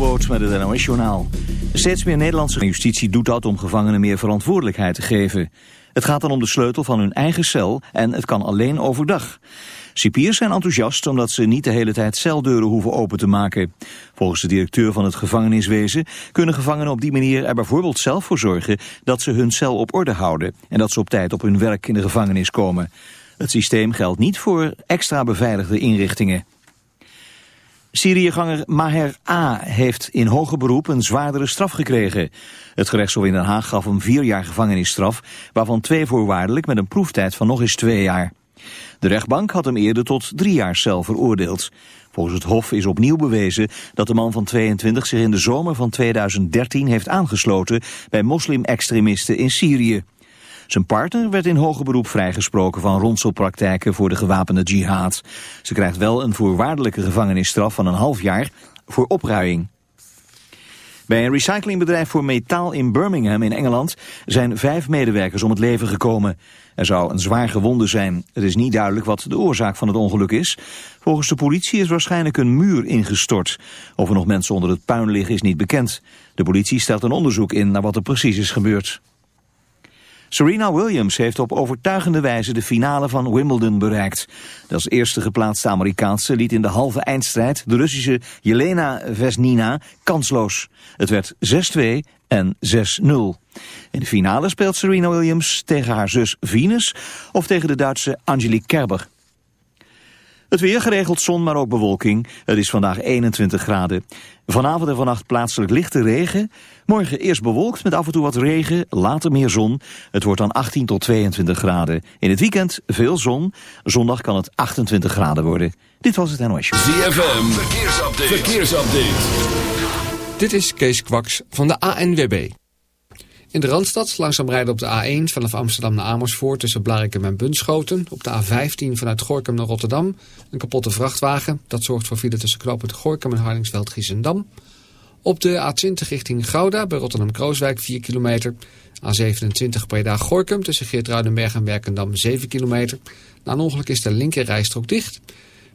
Met het NOS Journaal. Steeds meer Nederlandse justitie doet dat om gevangenen meer verantwoordelijkheid te geven. Het gaat dan om de sleutel van hun eigen cel en het kan alleen overdag. Cipiers zijn enthousiast omdat ze niet de hele tijd celdeuren hoeven open te maken. Volgens de directeur van het gevangeniswezen kunnen gevangenen op die manier er bijvoorbeeld zelf voor zorgen dat ze hun cel op orde houden en dat ze op tijd op hun werk in de gevangenis komen. Het systeem geldt niet voor extra beveiligde inrichtingen. Syriëganger Maher A. heeft in hoger beroep een zwaardere straf gekregen. Het gerechtshof in Den Haag gaf hem vier jaar gevangenisstraf, waarvan twee voorwaardelijk met een proeftijd van nog eens twee jaar. De rechtbank had hem eerder tot drie jaar cel veroordeeld. Volgens het Hof is opnieuw bewezen dat de man van 22 zich in de zomer van 2013 heeft aangesloten bij moslim-extremisten in Syrië. Zijn partner werd in hoger beroep vrijgesproken van ronselpraktijken voor de gewapende jihad. Ze krijgt wel een voorwaardelijke gevangenisstraf van een half jaar voor opruiing. Bij een recyclingbedrijf voor metaal in Birmingham in Engeland zijn vijf medewerkers om het leven gekomen. Er zou een zwaar gewonde zijn. Het is niet duidelijk wat de oorzaak van het ongeluk is. Volgens de politie is waarschijnlijk een muur ingestort. Of er nog mensen onder het puin liggen is niet bekend. De politie stelt een onderzoek in naar wat er precies is gebeurd. Serena Williams heeft op overtuigende wijze de finale van Wimbledon bereikt. De als eerste geplaatste Amerikaanse liet in de halve eindstrijd de Russische Jelena Vesnina kansloos. Het werd 6-2 en 6-0. In de finale speelt Serena Williams tegen haar zus Venus of tegen de Duitse Angelique Kerber. Het weer geregeld zon, maar ook bewolking. Het is vandaag 21 graden. Vanavond en vannacht plaatselijk lichte regen. Morgen eerst bewolkt met af en toe wat regen, later meer zon. Het wordt dan 18 tot 22 graden. In het weekend veel zon. Zondag kan het 28 graden worden. Dit was het NOS. ZFM, verkeersupdate. verkeersupdate. Dit is Kees Kwaks van de ANWB. In de Randstad langzaam rijden op de A1 vanaf Amsterdam naar Amersfoort tussen Blarikum en Bunschoten. Op de A15 vanuit Gorkum naar Rotterdam. Een kapotte vrachtwagen. Dat zorgt voor file tussen knooppunt Gorkum en Hardingsveld-Giessendam. Op de A20 richting Gouda bij Rotterdam-Krooswijk 4 kilometer. A27 Breda-Gorkum tussen Geert-Ruidenberg en Werkendam 7 kilometer. Na een ongeluk is de linker rijstrook dicht.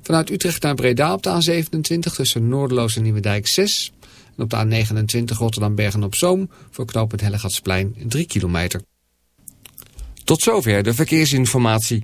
Vanuit Utrecht naar Breda op de A27 tussen Noordeloos en Nieuwedijk 6 en op de A29 Rotterdam-Bergen-op-Zoom voor knooppunt Hellegatsplein 3 kilometer. Tot zover de verkeersinformatie.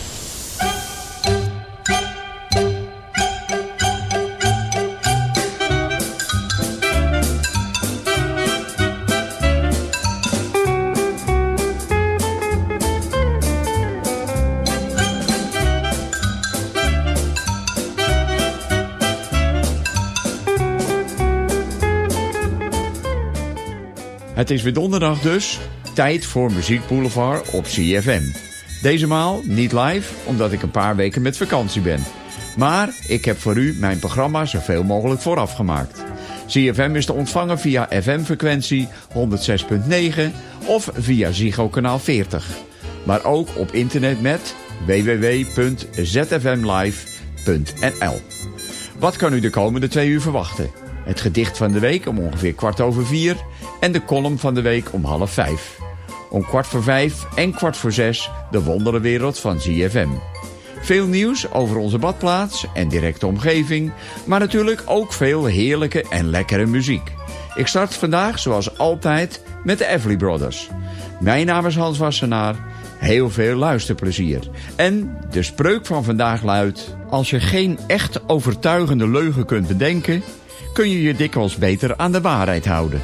Het is weer donderdag dus. Tijd voor Muziek Boulevard op CFM. Deze maal niet live, omdat ik een paar weken met vakantie ben. Maar ik heb voor u mijn programma zoveel mogelijk vooraf gemaakt. CFM is te ontvangen via FM-frequentie 106.9 of via Ziggo kanaal 40. Maar ook op internet met www.zfmlive.nl. Wat kan u de komende twee uur verwachten? Het gedicht van de week om ongeveer kwart over vier en de column van de week om half vijf. Om kwart voor vijf en kwart voor zes de wonderenwereld van ZFM. Veel nieuws over onze badplaats en directe omgeving, maar natuurlijk ook veel heerlijke en lekkere muziek. Ik start vandaag zoals altijd met de Everly Brothers. Mijn naam is Hans Wassenaar. Heel veel luisterplezier. En de spreuk van vandaag luidt... Als je geen echt overtuigende leugen kunt bedenken... kun je je dikwijls beter aan de waarheid houden.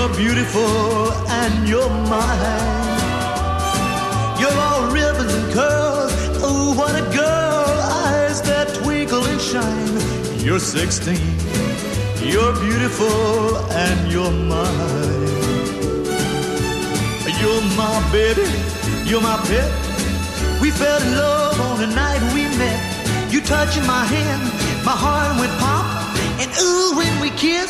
You're beautiful and you're mine. You're all ribbons and curls. Oh, what a girl. Eyes that twinkle and shine. You're 16. You're beautiful and you're mine. You're my baby. You're my pet. We fell in love on the night we met. You touching my hand, my heart went pop. And ooh, when we kissed,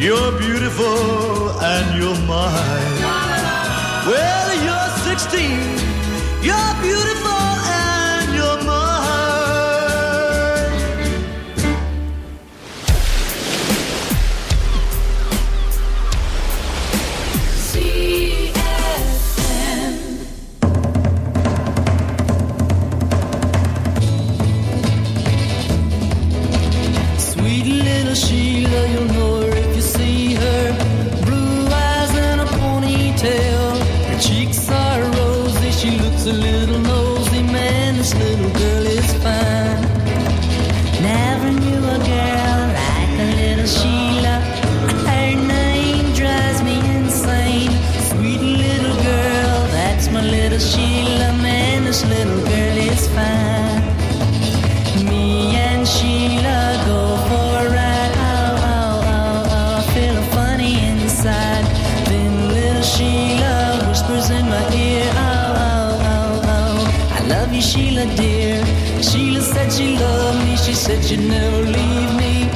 you're beautiful, and you're mine. Well, you're 16, you're beautiful, Sheila, dear. Sheila said she loved me. She said she'd never leave me.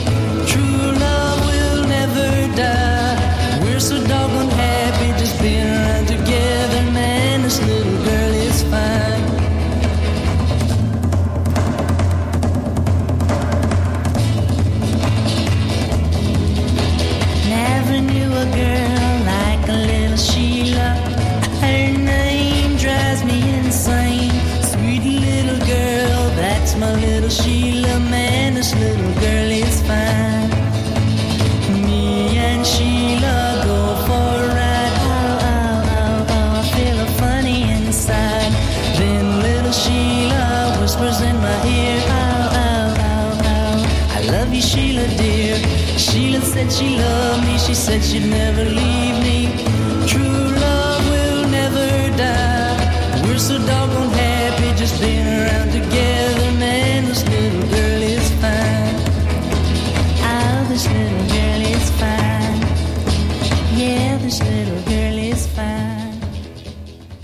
Said she loved me. She said she'd never leave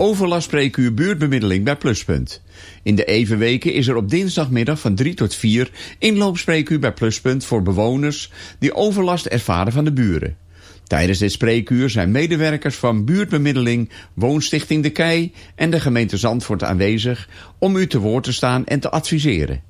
Overlastspreekuur buurtbemiddeling bij Pluspunt. In de evenweken is er op dinsdagmiddag van 3 tot 4 inloopspreekuur bij Pluspunt voor bewoners die overlast ervaren van de buren. Tijdens dit spreekuur zijn medewerkers van buurtbemiddeling, Woonstichting De Kei en de gemeente Zandvoort aanwezig om u te woord te staan en te adviseren.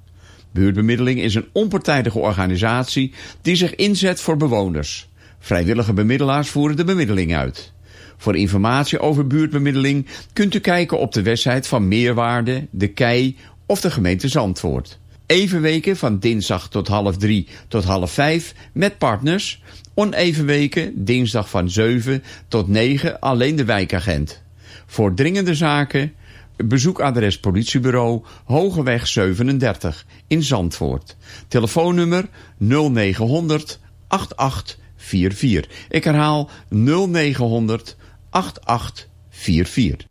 Buurtbemiddeling is een onpartijdige organisatie die zich inzet voor bewoners. Vrijwillige bemiddelaars voeren de bemiddeling uit. Voor informatie over buurtbemiddeling kunt u kijken op de website van Meerwaarde, De Kei of de gemeente Zandvoort. Evenweken van dinsdag tot half drie tot half vijf met partners. Onevenweken dinsdag van 7 tot 9 alleen de wijkagent. Voor dringende zaken bezoekadres politiebureau Hogeweg 37 in Zandvoort. Telefoonnummer 0900 8844. Ik herhaal 0900 8844.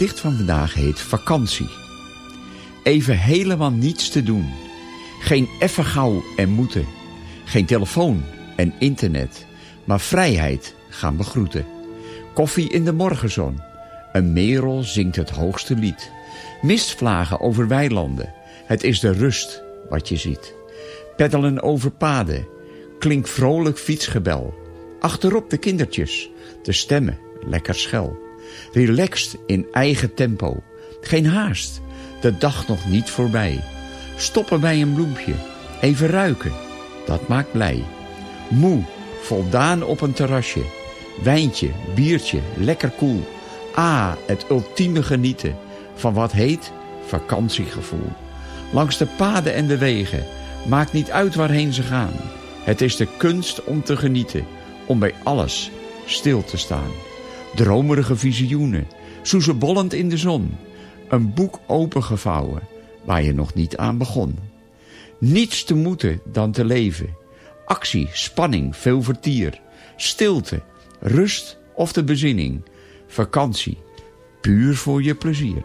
Gedicht van vandaag heet Vakantie. Even helemaal niets te doen. Geen effe gauw en moeten. Geen telefoon en internet. Maar vrijheid gaan begroeten. Koffie in de morgenzon. Een merel zingt het hoogste lied. Mistvlagen over weilanden. Het is de rust wat je ziet. Peddelen over paden. Klink vrolijk fietsgebel. Achterop de kindertjes. De stemmen lekker schel. Relaxed in eigen tempo. Geen haast. De dag nog niet voorbij. Stoppen bij een bloempje. Even ruiken. Dat maakt blij. Moe. Voldaan op een terrasje. Wijntje, biertje, lekker koel. Ah, het ultieme genieten. Van wat heet vakantiegevoel. Langs de paden en de wegen. Maakt niet uit waarheen ze gaan. Het is de kunst om te genieten. Om bij alles stil te staan. Dromerige visioenen. Soezebollend in de zon. Een boek opengevouwen. Waar je nog niet aan begon. Niets te moeten dan te leven. Actie, spanning, veel vertier. Stilte, rust of de bezinning. Vakantie, puur voor je plezier.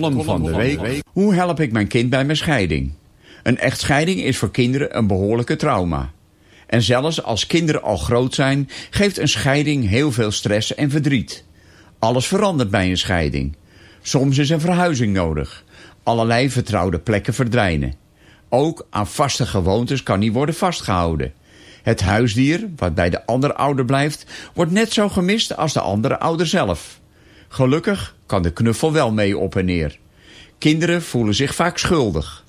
Column van de week. Hoe help ik mijn kind bij mijn scheiding? Een echtscheiding is voor kinderen een behoorlijke trauma. En zelfs als kinderen al groot zijn, geeft een scheiding heel veel stress en verdriet. Alles verandert bij een scheiding. Soms is een verhuizing nodig. Allerlei vertrouwde plekken verdwijnen. Ook aan vaste gewoontes kan niet worden vastgehouden. Het huisdier, wat bij de andere ouder blijft, wordt net zo gemist als de andere ouder zelf. Gelukkig kan de knuffel wel mee op en neer. Kinderen voelen zich vaak schuldig.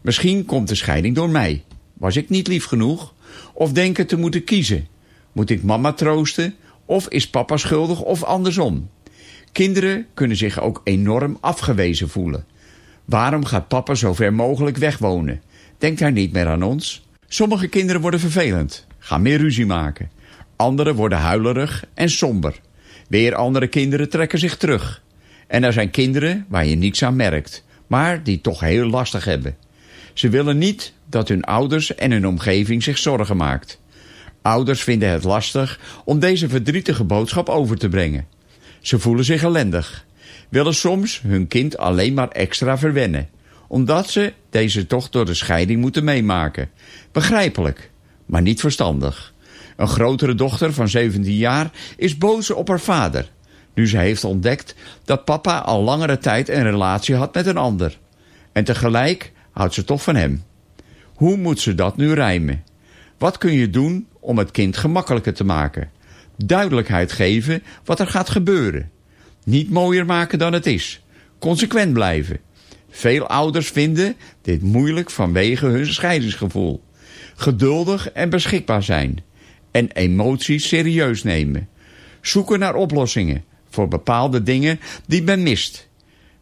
Misschien komt de scheiding door mij. Was ik niet lief genoeg? Of denken te moeten kiezen? Moet ik mama troosten? Of is papa schuldig of andersom? Kinderen kunnen zich ook enorm afgewezen voelen. Waarom gaat papa zo ver mogelijk wegwonen? Denkt hij niet meer aan ons? Sommige kinderen worden vervelend, gaan meer ruzie maken. Anderen worden huilerig en somber. Weer andere kinderen trekken zich terug. En er zijn kinderen waar je niets aan merkt, maar die toch heel lastig hebben. Ze willen niet dat hun ouders en hun omgeving zich zorgen maakt. Ouders vinden het lastig om deze verdrietige boodschap over te brengen. Ze voelen zich ellendig, willen soms hun kind alleen maar extra verwennen, omdat ze deze toch door de scheiding moeten meemaken. Begrijpelijk, maar niet verstandig. Een grotere dochter van 17 jaar is boos op haar vader, nu ze heeft ontdekt dat papa al langere tijd een relatie had met een ander. En tegelijk houdt ze toch van hem. Hoe moet ze dat nu rijmen? Wat kun je doen om het kind gemakkelijker te maken? Duidelijkheid geven wat er gaat gebeuren. Niet mooier maken dan het is. Consequent blijven. Veel ouders vinden dit moeilijk vanwege hun scheidingsgevoel. Geduldig en beschikbaar zijn. En emoties serieus nemen. Zoeken naar oplossingen voor bepaalde dingen die men mist.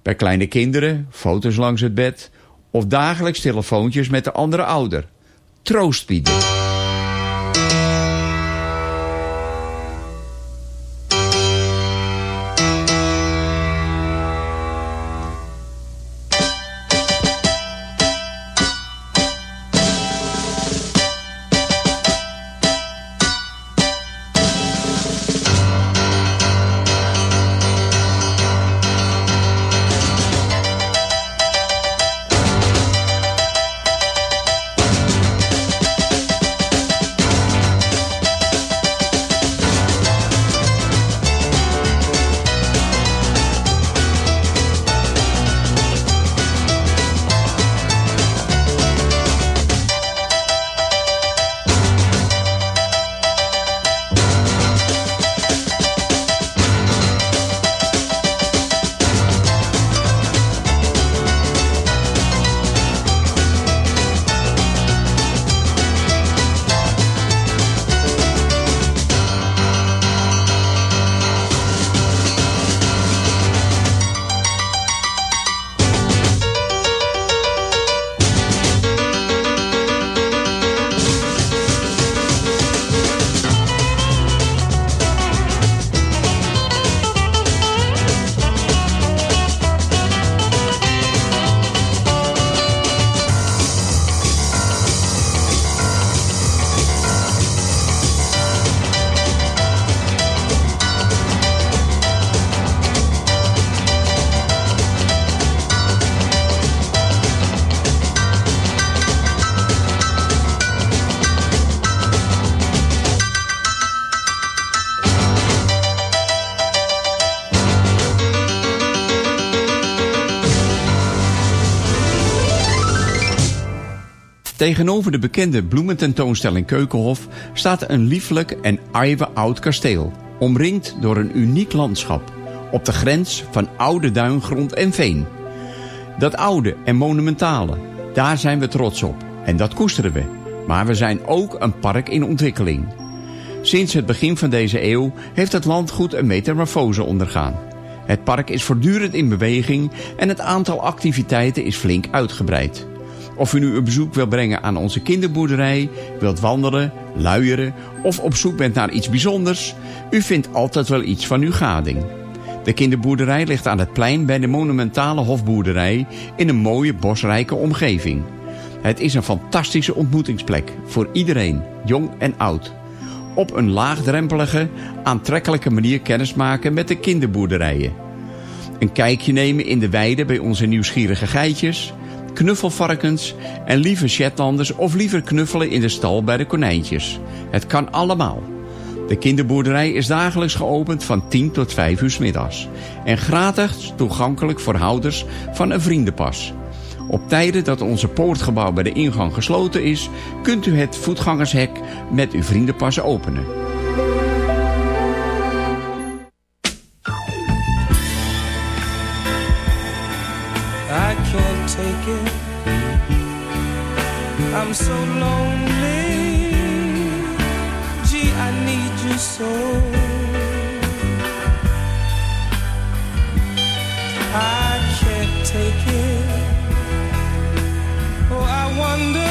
Bij kleine kinderen, foto's langs het bed of dagelijks telefoontjes met de andere ouder. Troost bieden. Tegenover de bekende bloemententoonstelling Keukenhof staat een lieflijk en oud kasteel, omringd door een uniek landschap, op de grens van oude duingrond en veen. Dat oude en monumentale, daar zijn we trots op en dat koesteren we. Maar we zijn ook een park in ontwikkeling. Sinds het begin van deze eeuw heeft het landgoed een metamorfose ondergaan. Het park is voortdurend in beweging en het aantal activiteiten is flink uitgebreid of u nu een bezoek wilt brengen aan onze kinderboerderij, wilt wandelen, luieren of op zoek bent naar iets bijzonders, u vindt altijd wel iets van uw gading. De kinderboerderij ligt aan het plein bij de monumentale hofboerderij in een mooie bosrijke omgeving. Het is een fantastische ontmoetingsplek voor iedereen, jong en oud. Op een laagdrempelige, aantrekkelijke manier kennismaken met de kinderboerderijen. Een kijkje nemen in de weide bij onze nieuwsgierige geitjes knuffelvarkens en lieve Shetlanders of liever knuffelen in de stal bij de konijntjes. Het kan allemaal. De kinderboerderij is dagelijks geopend van 10 tot 5 uur middags en gratis toegankelijk voor houders van een vriendenpas. Op tijden dat onze poortgebouw bij de ingang gesloten is, kunt u het voetgangershek met uw vriendenpas openen. I can't take it. Oh, I wonder.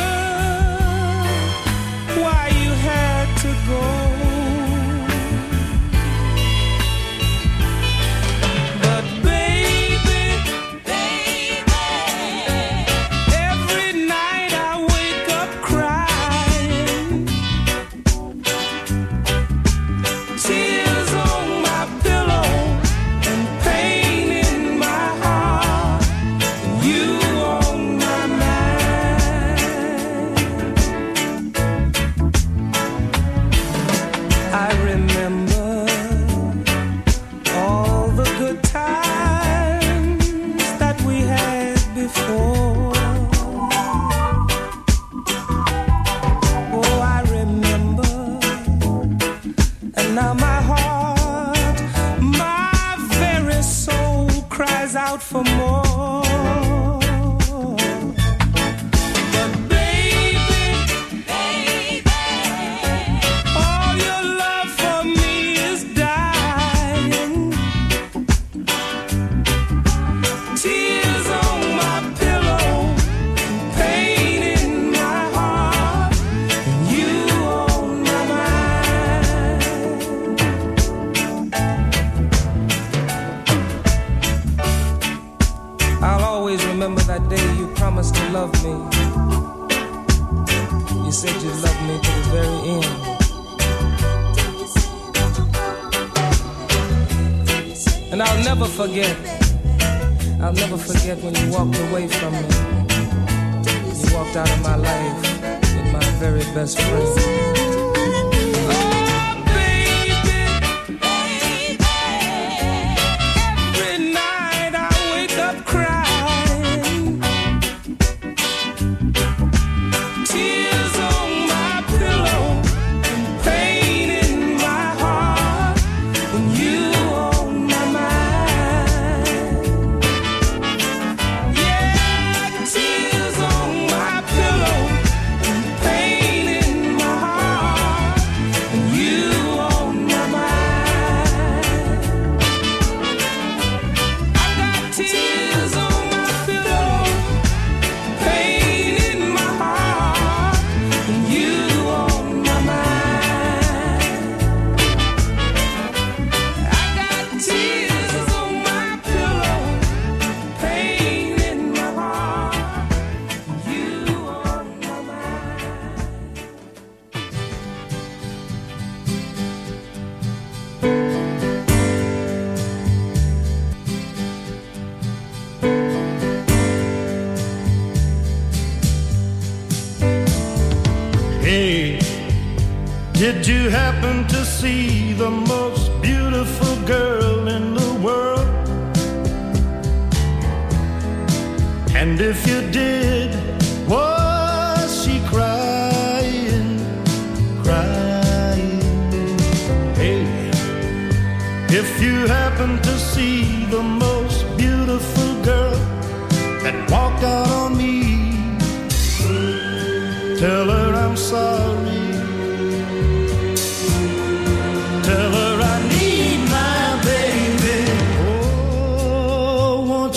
very best friend.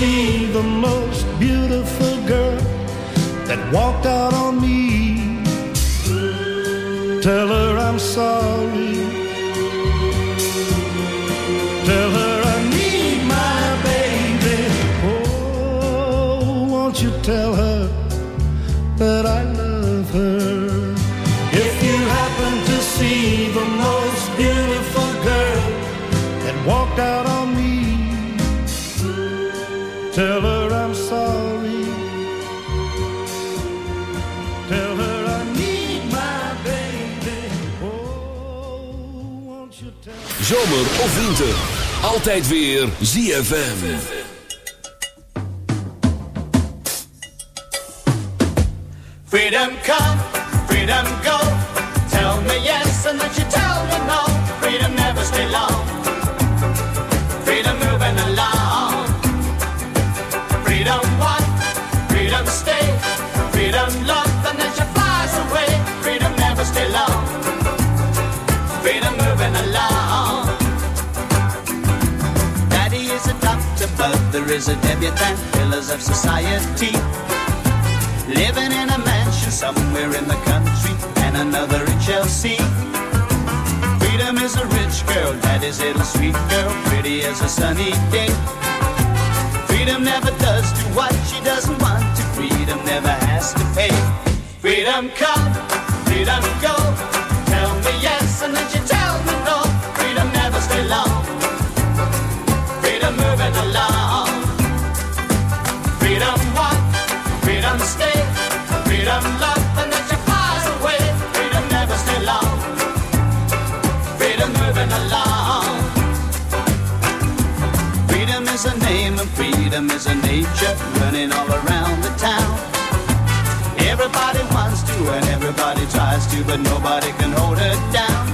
happen to see the most beautiful girl that walked out on me, tell her I'm sorry. Tell her I need my baby. Oh, won't you tell her Zomer of winter, altijd weer ZFM. Freedom come, freedom go. Tell me yes and then you tell me no. Freedom never stay long. Mother is a debutante. Pillars of society. Living in a mansion somewhere in the country and another in Chelsea. Freedom is a rich girl, that is little sweet girl, pretty as a sunny day. Freedom never does do what she doesn't want to. Freedom never has to pay. Freedom come, freedom go. Tell me yes and then tell name freedom is a nature running all around the town. Everybody wants to and everybody tries to, but nobody can hold her down.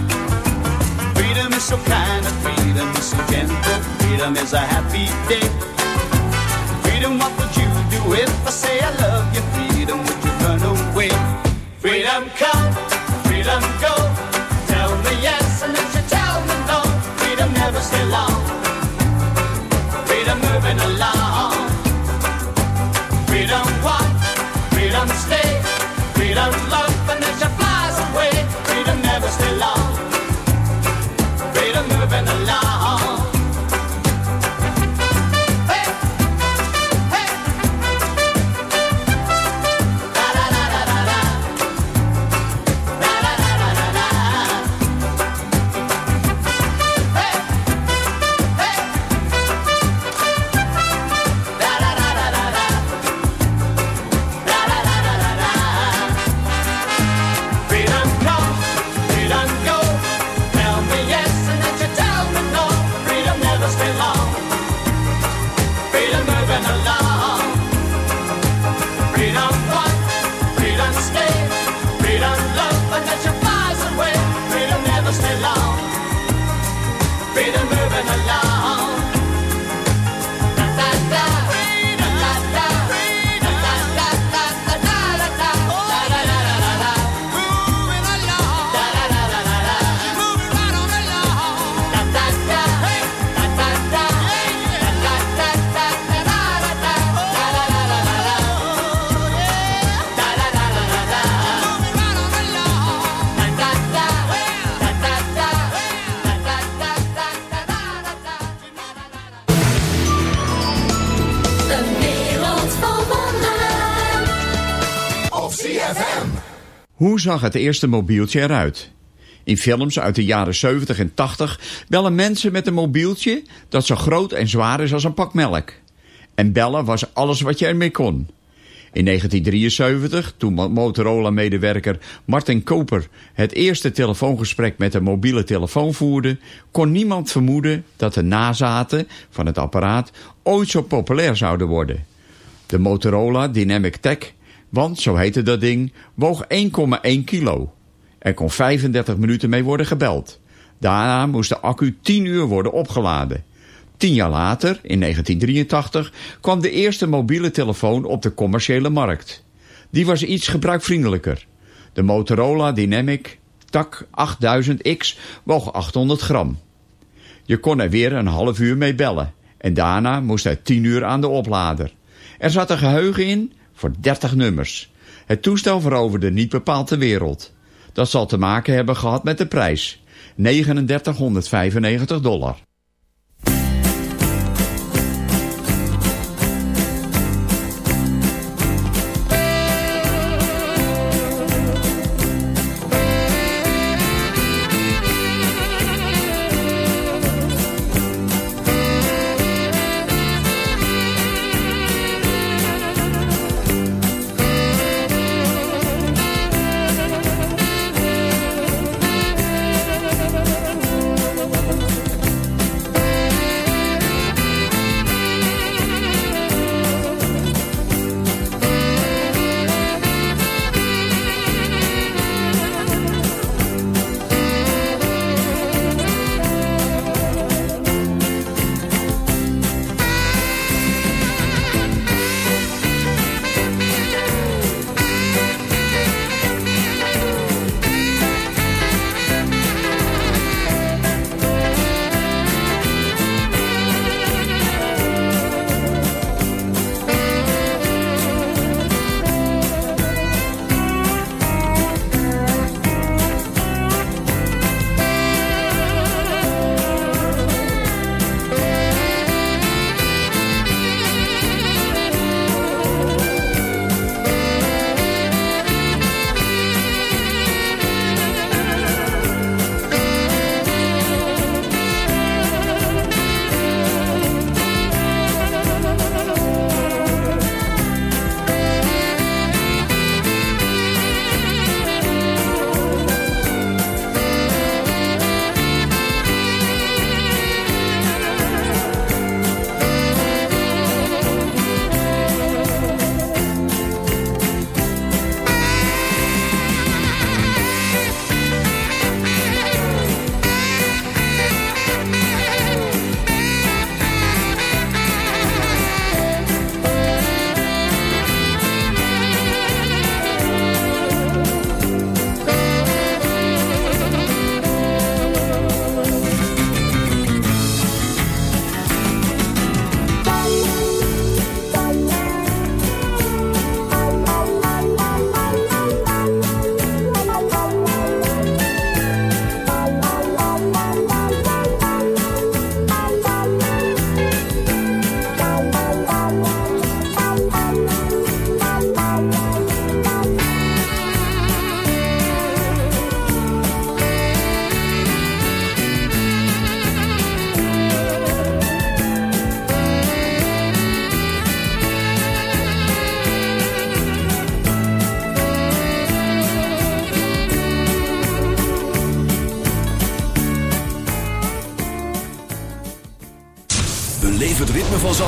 Freedom is so kind and freedom is so gentle. Freedom is a happy day. Freedom, what would you do if I say I love you? Freedom, would you run away? Freedom come, Freedom one, freedom stay. Freedom love and then she flies away. Freedom never stay long. Hoe zag het eerste mobieltje eruit? In films uit de jaren 70 en 80 bellen mensen met een mobieltje dat zo groot en zwaar is als een pak melk. En bellen was alles wat je ermee kon. In 1973, toen Mo- Motorola-medewerker Martin Koper het eerste telefoongesprek met een mobiele telefoon voerde, kon niemand vermoeden dat de nazaten van het apparaat ooit zo populair zouden worden. De Motorola Dynamic Tech, want zo heette dat ding, woog 1,1 kilo. Er kon 35 minuten mee worden gebeld. Daarna moest de accu 10 uur worden opgeladen. Tien jaar later, in 1983, kwam de eerste mobiele telefoon op de commerciële markt. Die was iets gebruikvriendelijker. De Motorola Dynamic TAC 8000X woog 800 gram. Je kon er weer een half uur mee bellen. En daarna moest hij 10 uur aan de oplader. Er zat een geheugen in voor 30 nummers. Het toestel veroverde niet bepaald de wereld. Dat zal te maken hebben gehad met de prijs. 3995 dollar.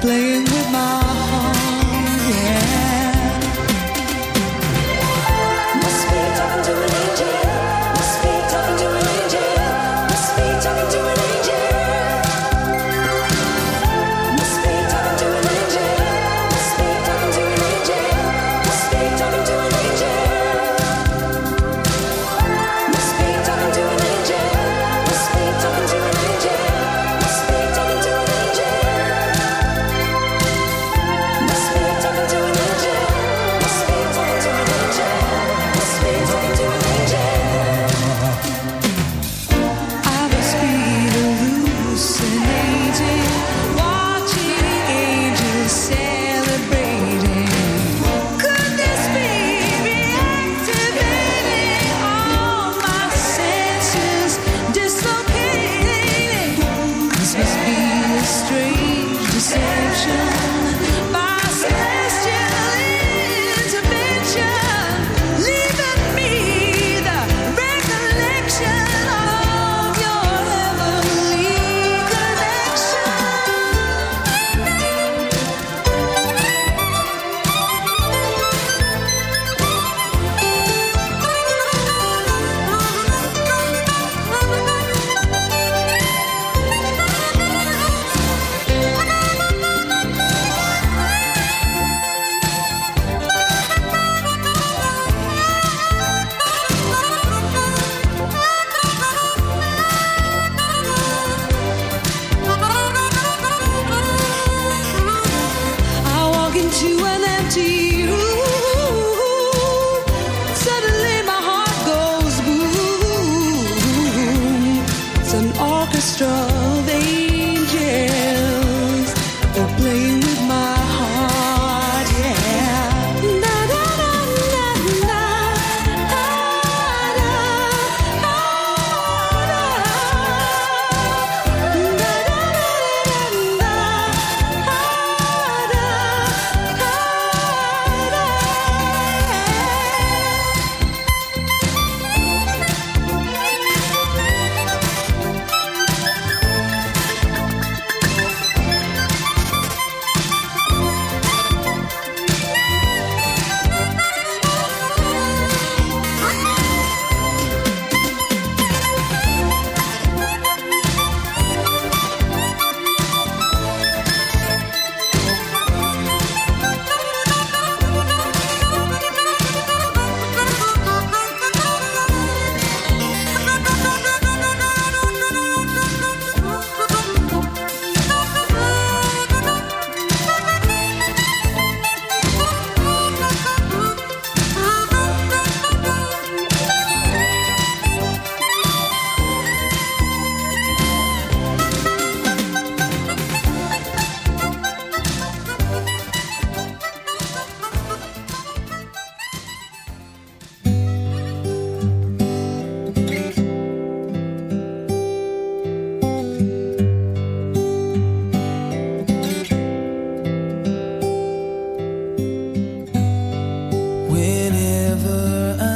playing with my never